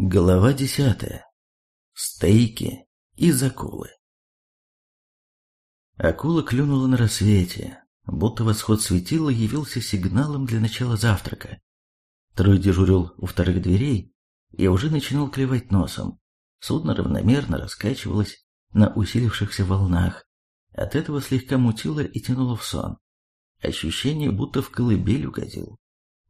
Глава десятая. Стейки из акулы. Акула клюнула на рассвете, будто восход светила явился сигналом для начала завтрака. Трой дежурил у вторых дверей и уже начинал клевать носом. Судно равномерно раскачивалось на усилившихся волнах. От этого слегка мутило и тянуло в сон. Ощущение, будто в колыбель угодил.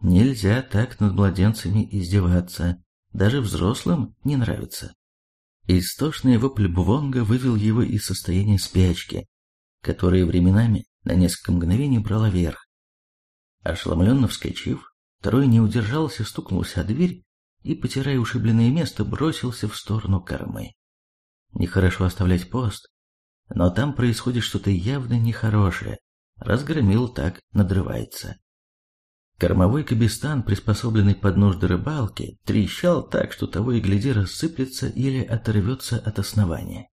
Нельзя так над младенцами издеваться даже взрослым не нравится. Истошный вопль Бвонга вывел его из состояния спячки, которое временами на несколько мгновений брало верх. Ошеломленно вскочив, второй не удержался, стукнулся о дверь и, потирая ушибленное место, бросился в сторону кормы. Нехорошо оставлять пост, но там происходит что-то явно нехорошее, разгромил так, надрывается. Кормовой кабистан, приспособленный под нужды рыбалки, трещал так, что того и гляди рассыплется или оторвется от основания.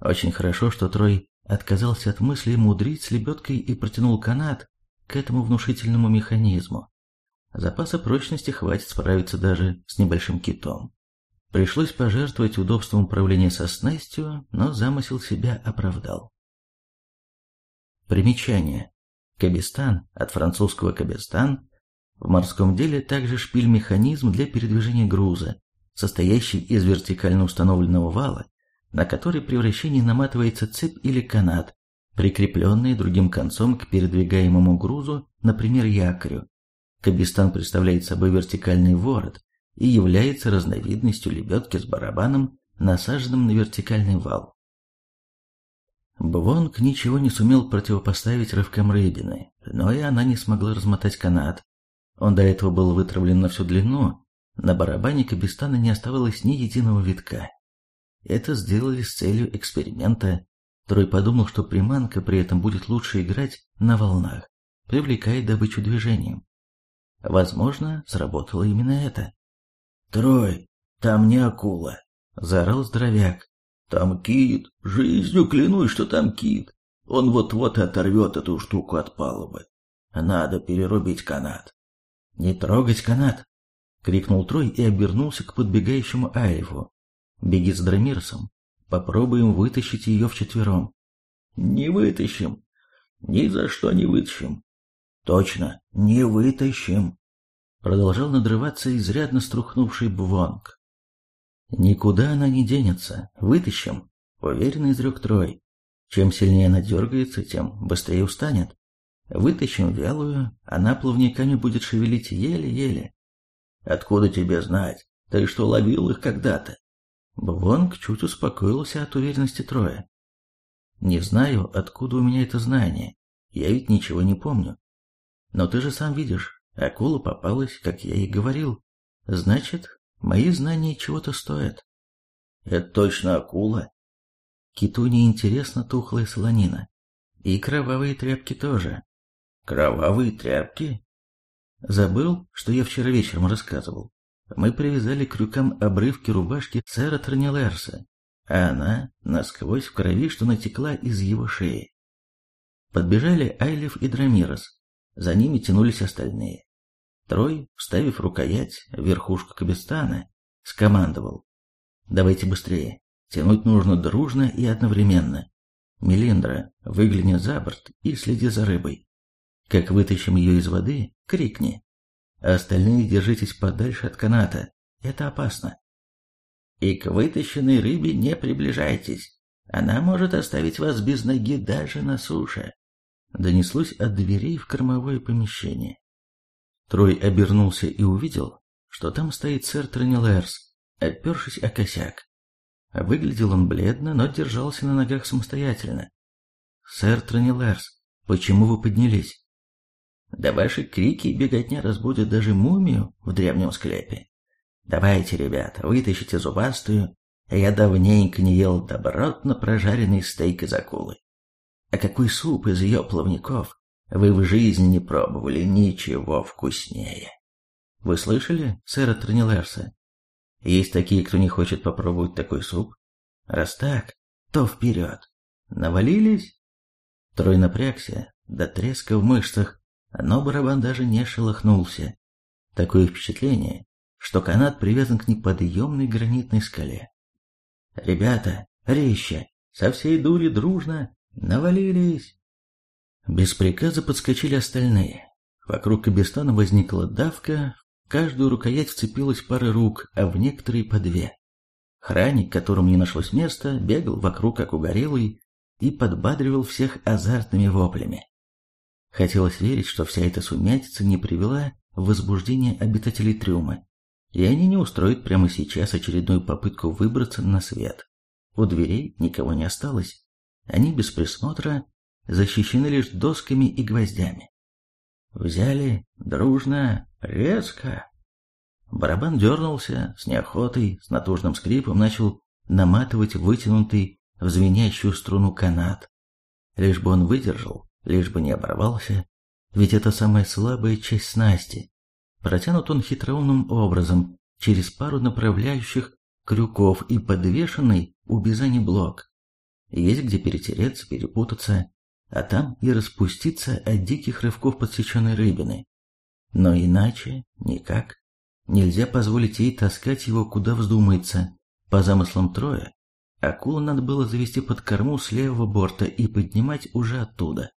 Очень хорошо, что Трой отказался от мысли мудрить с лебедкой и протянул канат к этому внушительному механизму. Запаса прочности хватит справиться даже с небольшим китом. Пришлось пожертвовать удобством управления со снастью, но замысел себя оправдал. Примечание. Кабистан, от французского кабистан, в морском деле также шпиль-механизм для передвижения груза, состоящий из вертикально установленного вала, на который при вращении наматывается цепь или канат, прикрепленный другим концом к передвигаемому грузу, например, якорю. Кабистан представляет собой вертикальный ворот и является разновидностью лебедки с барабаном, насаженным на вертикальный вал. Бвонг ничего не сумел противопоставить рывкам рыбины, но и она не смогла размотать канат. Он до этого был вытравлен на всю длину, на барабане Кабистана не оставалось ни единого витка. Это сделали с целью эксперимента. Трой подумал, что приманка при этом будет лучше играть на волнах, привлекая добычу движением. Возможно, сработало именно это. «Трой, там не акула!» — заорал здоровяк. Там кит, жизнью клянусь, что там кит. Он вот-вот оторвет эту штуку от палубы. Надо перерубить канат. Не трогать канат! Крикнул Трой и обернулся к подбегающему Айлифу. Беги с Драмирсом. Попробуем вытащить ее вчетвером. Не вытащим. Ни за что не вытащим. Точно, не вытащим. Продолжал надрываться изрядно струхнувший Бвонг. «Никуда она не денется. Вытащим», — уверенно изрек Трой. «Чем сильнее она дергается, тем быстрее устанет. Вытащим вялую, она плавниками будет шевелить еле-еле». «Откуда тебе знать? Ты что, ловил их когда-то?» Бвонг чуть успокоился от уверенности Троя. «Не знаю, откуда у меня это знание. Я ведь ничего не помню. Но ты же сам видишь, акула попалась, как я и говорил. Значит, Мои знания чего-то стоят. Это точно акула. Киту не интересна тухлая солонина. И кровавые тряпки тоже. Кровавые тряпки? Забыл, что я вчера вечером рассказывал. Мы привязали к крюкам обрывки рубашки сэра Тронилерса, а она насквозь в крови, что натекла из его шеи. Подбежали Айлев и Драмирос. За ними тянулись остальные. Трой, вставив рукоять в верхушку кабестана, скомандовал. «Давайте быстрее. Тянуть нужно дружно и одновременно. Мелиндра, выгляни за борт и следи за рыбой. Как вытащим ее из воды, крикни. А остальные держитесь подальше от каната. Это опасно. И к вытащенной рыбе не приближайтесь. Она может оставить вас без ноги даже на суше. Донеслось от дверей в кормовое помещение. Трой обернулся и увидел, что там стоит сэр Тронилерс, опершись о косяк. Выглядел он бледно, но держался на ногах самостоятельно. «Сэр Тронилерс, почему вы поднялись?» «Да ваши крики и беготня разбудят даже мумию в древнем склепе. Давайте, ребята, вытащите зубастую. Я давненько не ел добротно прожаренный стейк из акулы. А какой суп из ее плавников вы в жизни не пробовали ничего вкуснее. Вы слышали, сэра Тронилерса? Есть такие, кто не хочет попробовать такой суп. Раз так, то вперед. Навалились? Трой напрягся, до треска в мышцах, но барабан даже не шелохнулся. Такое впечатление, что канат привязан к неподъемной гранитной скале. «Ребята, резче, со всей дури дружно, навалились!» Без приказа подскочили остальные. Вокруг Кабестана возникла давка, в каждую рукоять вцепилась пара рук, а в некоторые по две. Храник, которому не нашлось места, бегал вокруг как угорелый и подбадривал всех азартными воплями. Хотелось верить, что вся эта сумятица не привела в возбуждение обитателей трюма, и они не устроят прямо сейчас очередную попытку выбраться на свет. У дверей никого не осталось, они без присмотра защищены лишь досками и гвоздями. Взяли дружно, резко. Барабан дернулся, с неохотой, с натужным скрипом начал наматывать вытянутый в звенящую струну канат. Лишь бы он выдержал, лишь бы не оборвался, ведь это самая слабая часть снасти. Протянут он хитроумным образом, через пару направляющих крюков и подвешенный у бизани блок. Есть где перетереться, перепутаться, а там и распуститься от диких рывков подсеченной рыбины. Но иначе никак. Нельзя позволить ей таскать его куда вздумается. По замыслам Троя, акулу надо было завести под корму с левого борта и поднимать уже оттуда.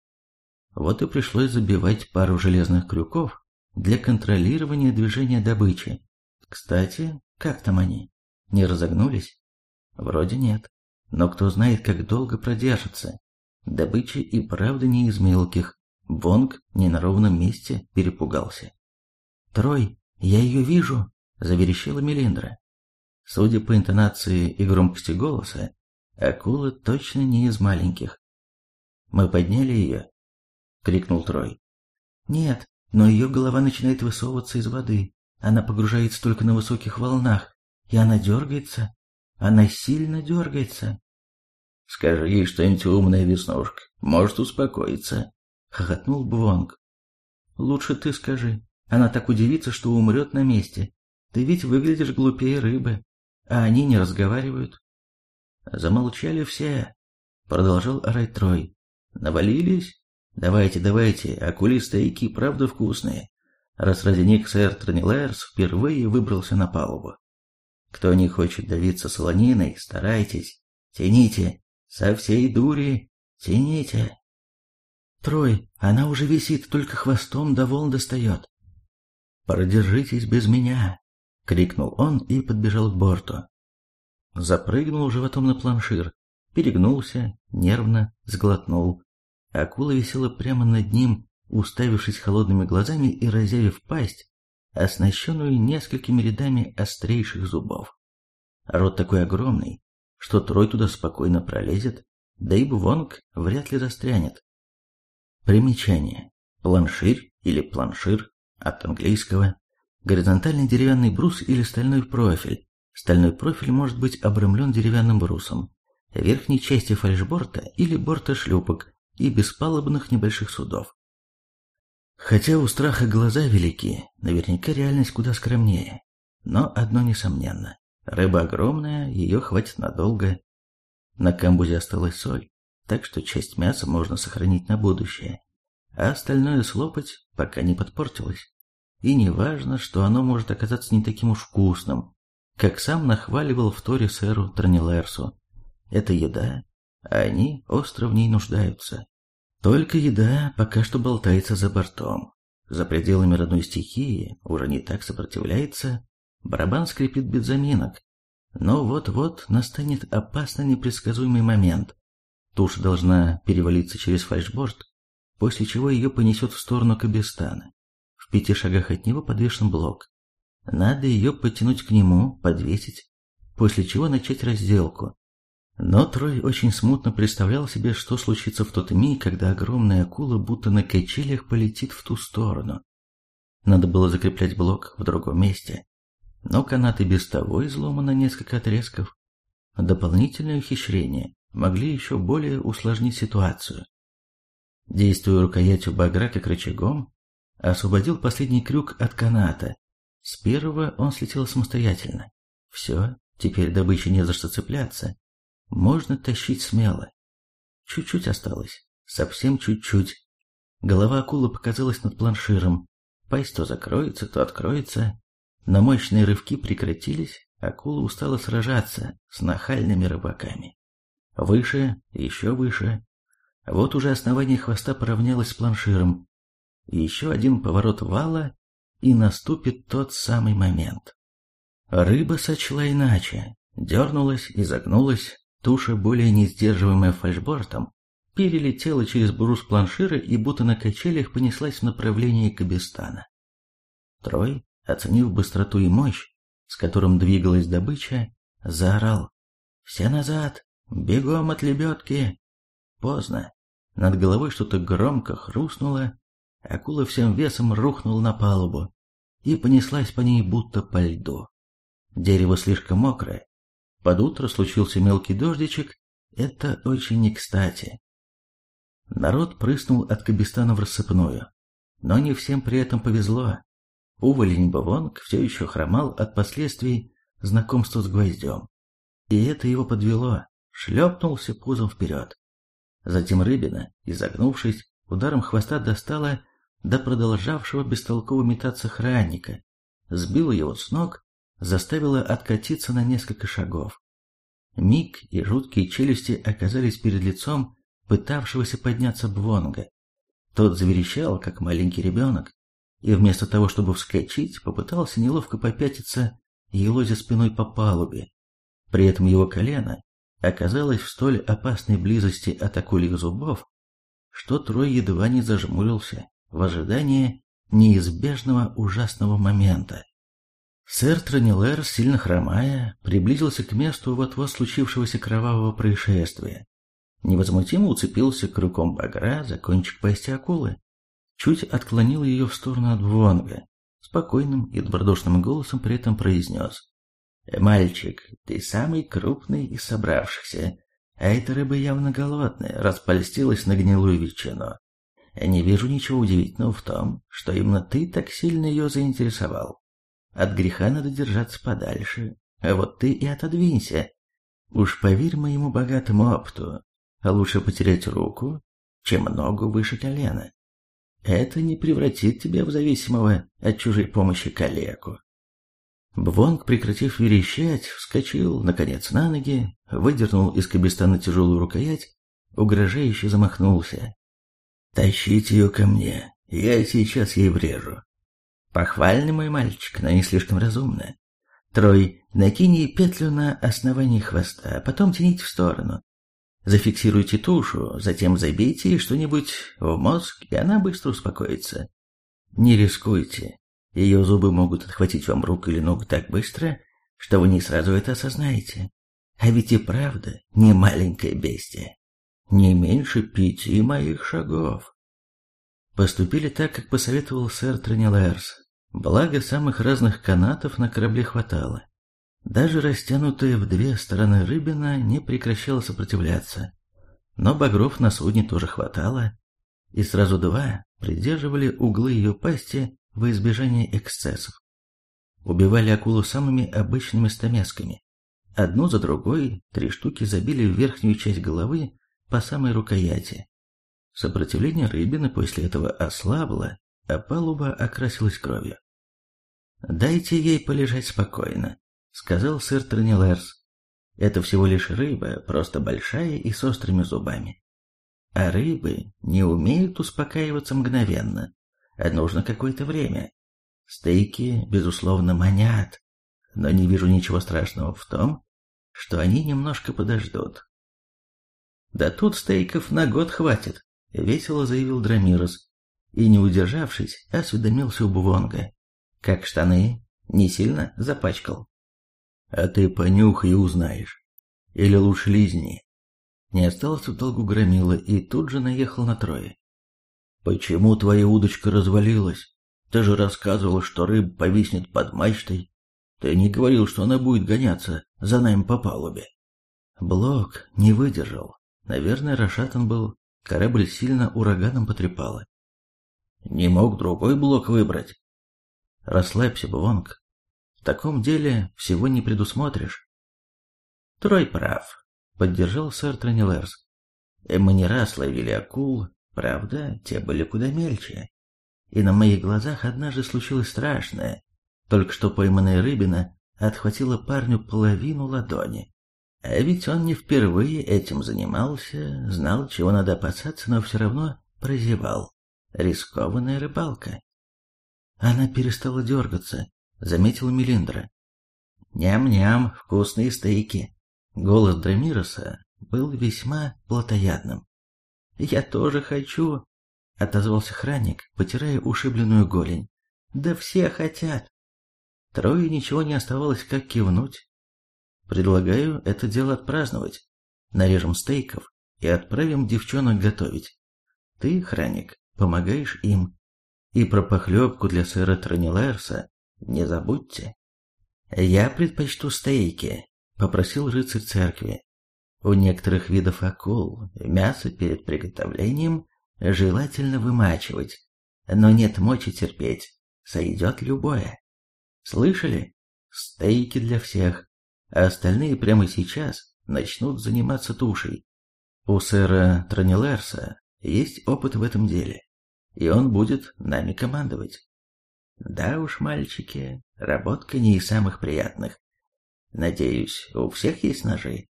Вот и пришлось забивать пару железных крюков для контролирования движения добычи. Кстати, как там они? Не разогнулись? Вроде нет. Но кто знает, как долго продержатся. Добыча и правда не из мелких. Вонг не на ровном месте перепугался. «Трой, я ее вижу!» – заверещала Мелиндра. Судя по интонации и громкости голоса, акула точно не из маленьких. «Мы подняли ее?» – крикнул Трой. «Нет, но ее голова начинает высовываться из воды. Она погружается только на высоких волнах, и она дергается. Она сильно дергается. Скажи ей что-нибудь умное, Веснушка. Может успокоиться. Хохотнул Бвонг. Лучше ты скажи. Она так удивится, что умрет на месте. Ты ведь выглядишь глупее рыбы. А они не разговаривают. Замолчали все. Продолжал орать Трой. Навалились? Давайте, давайте, акули стейки правда вкусные. Раз ради них сэр Тронилэрс впервые выбрался на палубу. Кто не хочет давиться солониной, старайтесь, тяните, со всей дури тяните. Трой, она уже висит, только хвостом до волн достает. Продержитесь без меня, крикнул он и подбежал к борту. Запрыгнул животом на планшир, перегнулся, нервно сглотнул. Акула висела прямо над ним, уставившись холодными глазами и разявив пасть, оснащенную несколькими рядами острейших зубов. Рот такой огромный, что Трой туда спокойно пролезет, да и Бвонг вряд ли застрянет. Примечание. Планширь или планшир от английского. Горизонтальный деревянный брус или стальной профиль. Стальной профиль может быть обрамлен деревянным брусом. Верхней части фальшборта или борта шлюпок и беспалубных небольших судов. Хотя у страха глаза велики, наверняка реальность куда скромнее. Но одно несомненно. Рыба огромная, ее хватит надолго. На камбузе осталась соль, так что часть мяса можно сохранить на будущее, а остальное слопать, пока не подпортилось. И не важно, что оно может оказаться не таким уж вкусным, как сам нахваливал в Торе сэру Транилерсу. Это еда, они остро в ней нуждаются. Только еда пока что болтается за бортом. За пределами родной стихии уже не так сопротивляется, барабан скрипит без заминок. Но вот-вот настанет опасно непредсказуемый момент. Туша должна перевалиться через фальшборд, после чего ее понесет в сторону Кабестана. В пяти шагах от него подвешен блок. Надо ее подтянуть к нему, подвесить, после чего начать разделку. Но Трой очень смутно представлял себе, что случится в тот миг, когда огромная акула будто на качелях полетит в ту сторону. Надо было закреплять блок в другом месте. Но канаты без того изломаны несколько отрезков. Дополнительные ухищрения могли еще более усложнить ситуацию. Действуя рукоятью багра как рычагом, освободил последний крюк от каната. С первого он слетел самостоятельно. Все, теперь добыче не за что цепляться. Можно тащить смело. Чуть-чуть осталось. Совсем чуть-чуть. Голова акулы показалась над планширом. Пасть то закроется, то откроется. Но мощные рывки прекратились, акула устала сражаться с нахальными рыбаками. Выше, еще выше. Вот уже основание хвоста поравнялось с планширом. Еще один поворот вала, и наступит тот самый момент. Рыба сочла иначе, дернулась и загнулась, туша, более не сдерживаемая фальшбортом, перелетела через брус планшира и будто на качелях понеслась в направлении Кабистана. Трой, оценив быстроту и мощь, с которым двигалась добыча, заорал «Все назад! Бегом от лебедки!» Поздно. Над головой что-то громко хрустнуло, акула всем весом рухнула на палубу и понеслась по ней будто по льду. Дерево слишком мокрое. Под утро случился мелкий дождичек, это очень не кстати. Народ прыснул от Кабистана в рассыпную. Но не всем при этом повезло. Уволень Бавонг все еще хромал от последствий знакомства с гвоздем. И это его подвело, шлепнулся пузом вперед. Затем рыбина, изогнувшись, ударом хвоста достала до продолжавшего бестолково метаться хранника, сбила его с ног, заставила откатиться на несколько шагов. Миг и жуткие челюсти оказались перед лицом пытавшегося подняться Бвонга. Тот заверещал, как маленький ребенок, и вместо того, чтобы вскочить, попытался неловко попятиться, елозя спиной по палубе. При этом его колено оказалось в столь опасной близости от акульих зубов, что Трой едва не зажмурился в ожидании неизбежного ужасного момента. Сэр Тронилер, сильно хромая, приблизился к месту вот-вот случившегося кровавого происшествия. Невозмутимо уцепился крюком багра за кончик пасти акулы, чуть отклонил ее в сторону от Вонга, спокойным и добродушным голосом при этом произнес. «Мальчик, ты самый крупный из собравшихся, а эта рыба явно голодная, распольстилась на гнилую ветчину. Не вижу ничего удивительного в том, что именно ты так сильно ее заинтересовал. От греха надо держаться подальше, а вот ты и отодвинься. Уж поверь моему богатому опыту, лучше потерять руку, чем ногу выше колена. Это не превратит тебя в зависимого от чужой помощи калеку. Бвонг, прекратив верещать, вскочил, наконец, на ноги, выдернул из кабестана тяжелую рукоять, угрожающе замахнулся. «Тащите ее ко мне, я сейчас ей врежу». Похвальный мой мальчик, но не слишком разумно. Трой, накинь петлю на основании хвоста, а потом тяните в сторону. Зафиксируйте тушу, затем забейте ей что-нибудь в мозг, и она быстро успокоится. Не рискуйте. Ее зубы могут отхватить вам руку или ногу так быстро, что вы не сразу это осознаете. А ведь и правда не маленькое бестие. Не меньше пяти моих шагов. Поступили так, как посоветовал сэр Тренелерс. Благо, самых разных канатов на корабле хватало. Даже растянутая в две стороны рыбина не прекращала сопротивляться. Но багров на судне тоже хватало, и сразу два придерживали углы ее пасти во избежание эксцессов. Убивали акулу самыми обычными стамесками. Одну за другой три штуки забили в верхнюю часть головы по самой рукояти. Сопротивление рыбины после этого ослабло, а палуба окрасилась кровью. «Дайте ей полежать спокойно», — сказал сэр Тронилерс. «Это всего лишь рыба, просто большая и с острыми зубами. А рыбы не умеют успокаиваться мгновенно, а нужно какое-то время. Стейки, безусловно, манят, но не вижу ничего страшного в том, что они немножко подождут». «Да тут стейков на год хватит», — весело заявил Драмирос, и, не удержавшись, осведомился у Бувонга. «Как штаны? Не сильно запачкал?» «А ты понюхай и узнаешь. Или лучше лизни». Не остался в долгу громила и тут же наехал на трое. «Почему твоя удочка развалилась? Ты же рассказывал, что рыба повиснет под мачтой. Ты не говорил, что она будет гоняться за нами по палубе». Блок не выдержал. Наверное, расшатан был Корабль сильно ураганом потрепало. Не мог другой блок выбрать. Расслабься, Бвонг. В таком деле всего не предусмотришь. Трой прав, поддержал сэр Тронилерс. Мы не раз ловили акул, правда, те были куда мельче. И на моих глазах однажды случилось страшное. Только что пойманная рыбина отхватила парню половину ладони. А ведь он не впервые этим занимался, знал, чего надо опасаться, но все равно прозевал. Рискованная рыбалка. Она перестала дергаться, заметила Мелиндра. Ням-ням, вкусные стейки. Голос Драмироса был весьма плотоядным. «Я тоже хочу», — отозвался хранник, потирая ушибленную голень. «Да все хотят». Трое ничего не оставалось, как кивнуть. «Предлагаю это дело отпраздновать. Нарежем стейков и отправим девчонок готовить. Ты, хранник, помогаешь им. И про похлебку для сэра Тронилайрса не забудьте». «Я предпочту стейки», — попросил рыцарь церкви. У некоторых видов акул мясо перед приготовлением желательно вымачивать, но нет мочи терпеть, сойдет любое. Слышали? Стейки для всех, а остальные прямо сейчас начнут заниматься тушей. У сэра Тронилерса есть опыт в этом деле, и он будет нами командовать. Да уж, мальчики, работка не из самых приятных. Надеюсь, у всех есть ножи?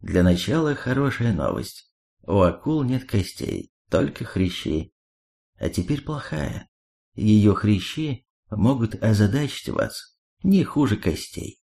Для начала хорошая новость. У акул нет костей, только хрящи. А теперь плохая. Ее хрящи могут озадачить вас не хуже костей.